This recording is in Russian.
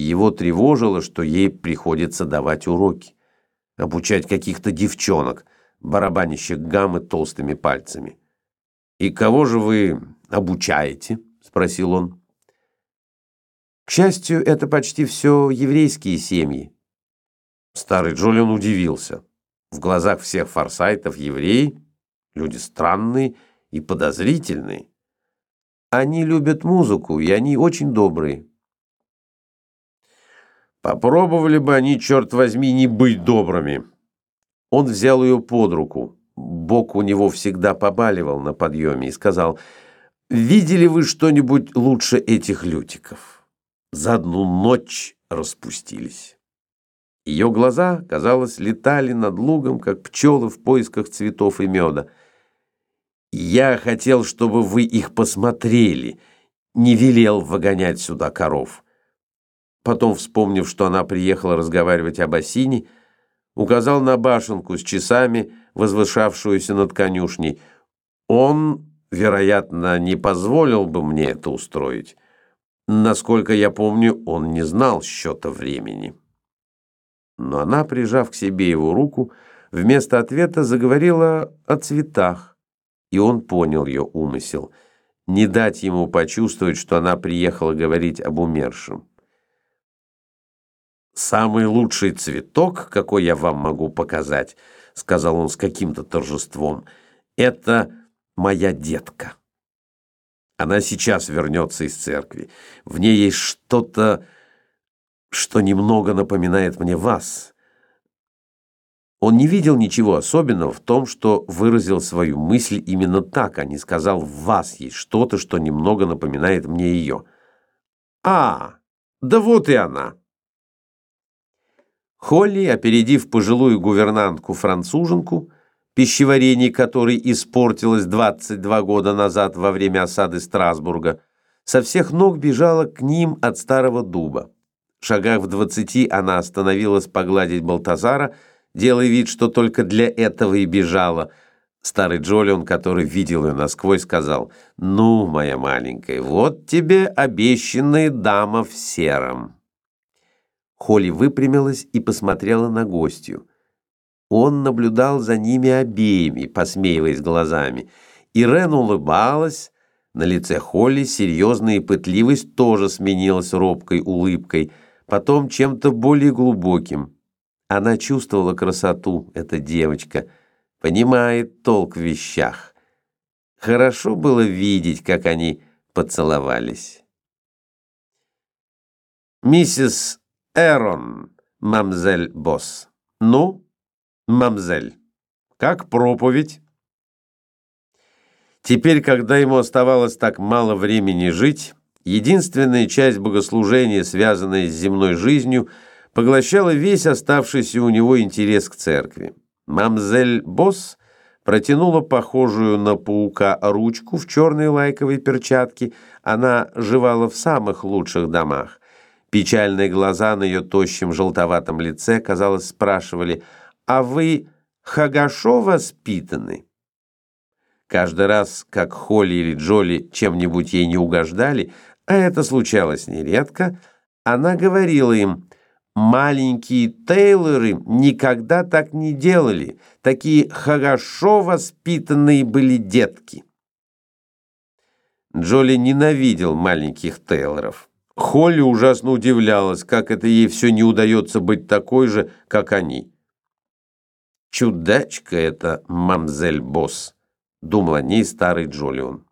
Его тревожило, что ей приходится давать уроки, обучать каких-то девчонок, барабанящих гаммы толстыми пальцами. «И кого же вы обучаете?» — спросил он. «К счастью, это почти все еврейские семьи». Старый Джолион удивился. В глазах всех форсайтов евреи — люди странные и подозрительные. Они любят музыку, и они очень добрые. Попробовали бы они, черт возьми, не быть добрыми. Он взял ее под руку. Бок у него всегда побаливал на подъеме и сказал, «Видели вы что-нибудь лучше этих лютиков?» За одну ночь распустились. Ее глаза, казалось, летали над лугом, как пчелы в поисках цветов и меда. «Я хотел, чтобы вы их посмотрели, не велел выгонять сюда коров». Потом, вспомнив, что она приехала разговаривать об осине, указал на башенку с часами, возвышавшуюся над конюшней. Он, вероятно, не позволил бы мне это устроить. Насколько я помню, он не знал счета времени но она, прижав к себе его руку, вместо ответа заговорила о цветах, и он понял ее умысел — не дать ему почувствовать, что она приехала говорить об умершем. «Самый лучший цветок, какой я вам могу показать», — сказал он с каким-то торжеством, — «это моя детка. Она сейчас вернется из церкви. В ней есть что-то что немного напоминает мне вас. Он не видел ничего особенного в том, что выразил свою мысль именно так, а не сказал «в вас есть что-то, что немного напоминает мне ее». «А, да вот и она!» Холли, опередив пожилую гувернантку-француженку, пищеварение которой испортилось 22 года назад во время осады Страсбурга, со всех ног бежала к ним от старого дуба шагах в двадцати она остановилась погладить Балтазара, делая вид, что только для этого и бежала. Старый Джолион, который видел ее насквозь, сказал, «Ну, моя маленькая, вот тебе обещанная дама в сером». Холли выпрямилась и посмотрела на гостью. Он наблюдал за ними обеими, посмеиваясь глазами. Ирен улыбалась, на лице Холли серьезная пытливость тоже сменилась робкой улыбкой – потом чем-то более глубоким. Она чувствовала красоту, эта девочка, понимает толк в вещах. Хорошо было видеть, как они поцеловались. «Миссис Эрон, мамзель Босс. Ну, мамзель, как проповедь?» Теперь, когда ему оставалось так мало времени жить, Единственная часть богослужения, связанная с земной жизнью, поглощала весь оставшийся у него интерес к церкви. Мамзель Босс протянула похожую на паука ручку в черной лайковой перчатке. Она жевала в самых лучших домах. Печальные глаза на ее тощем желтоватом лице, казалось, спрашивали, «А вы хагашо воспитаны?» Каждый раз, как Холли или Джоли чем-нибудь ей не угождали, а это случалось нередко, она говорила им, «Маленькие Тейлоры никогда так не делали, такие хорошо воспитанные были детки». Джоли ненавидел маленьких Тейлоров. Холли ужасно удивлялась, как это ей все не удается быть такой же, как они. «Чудачка это, мамзель Босс», — думал о ней старый Джолион.